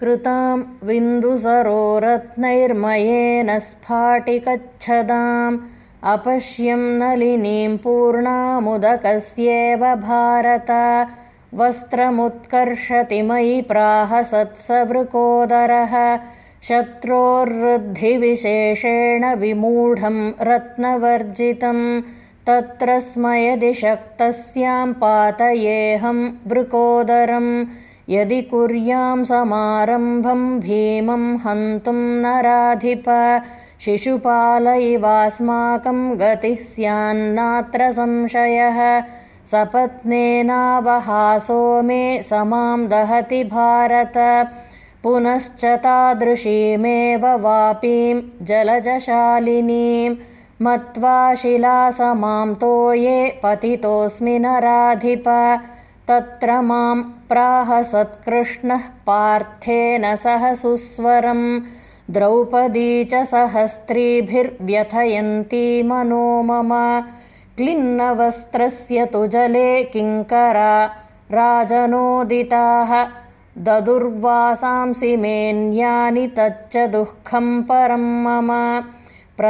कृतां विन्दुसरो रत्नैर्मयेन स्फाटिकच्छदाम् अपश्यं नलिनीं पूर्णामुदकस्येव भारत। वस्त्रमुत्कर्षति मयि प्राह सत्सवृकोदरः। शत्रोर्वृद्धिविशेषेण विमूढम् रत्नवर्जितम्। तत्र स्म यदि शक्तस्याम् पातयेऽहम् वृकोदरम् यदि कुर्याम् समारम्भम् भीमम् हन्तुम् नराधिप शिशुपालैवास्माकम् गतिः स्यान्नात्र संशयः। सपत्नेनावहासो मे समाम् दहति भारत। पुनश्च तादृशीमेव वापीम् जलजशालिनीम् मत्वा शिलासमाम् तोये पतितोऽस्मि नराधिप तत्र माम् प्राहसत्कृष्णः पार्थेन सह सुस्वरम्। द्रौपदी च सहस्त्रीभिर्व्यथयन्ती मनो मम। क्लिन्नवस्त्रस्य तु जले किङ्करा राजनोदिताः। ददुर्वासांसि मेऽन्यानि तच्च दुःखम् परम् मम